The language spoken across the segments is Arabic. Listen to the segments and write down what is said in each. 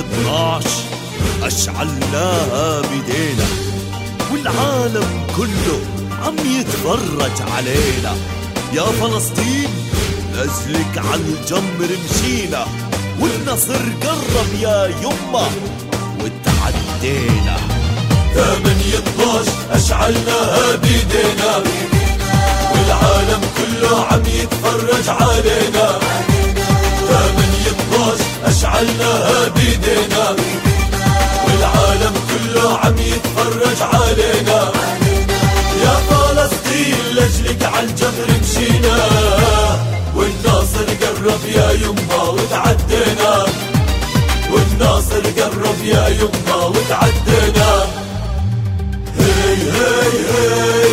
12 أشعلناها بيدينا والعالم كله عم يتفرج علينا. يا فلسطين لأجلك عالجمر مشينا. والنصر قرب يا يمه وتعدينا. ثمانية 12 أشعلناها بيدينا والعالم كله عم يتفرج علينا. ثمانية 12 أشعلناها بيدينا. والعالم كله عم يتفرج علينا. يا فلسطين لجلك عالجبر مشينا. والناصر قرب يا يما وتعدينا. والناصر قرب يا يما وتعدينا. هي هي هي.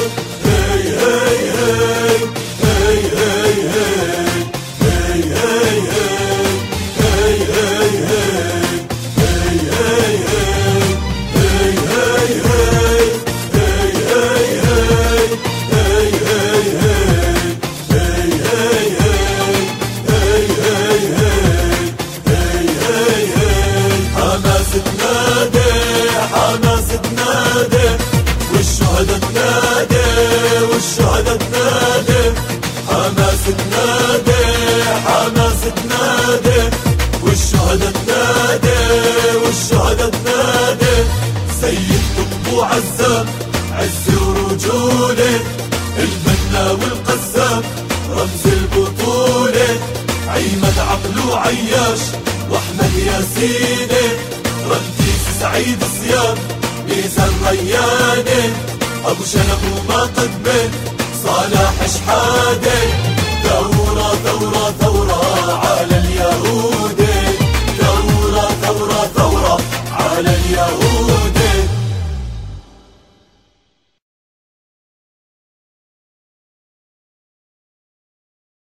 تنادي والشهداء تنادي حماس تنادي حماس تنادي والشهداء تنادي والشهداء تنادي سيد أبو عزام عز ورجوله المنى والقسام رمز البطولة. عيمة عقل وعياش وأحمد ياسيني. رمتيس سعيد صيام ميزان رياني. أبو شنب وما قدمه صالح شحاده ثورة ثورة ثورة على اليهود. ثورة ثورة ثورة على اليهود.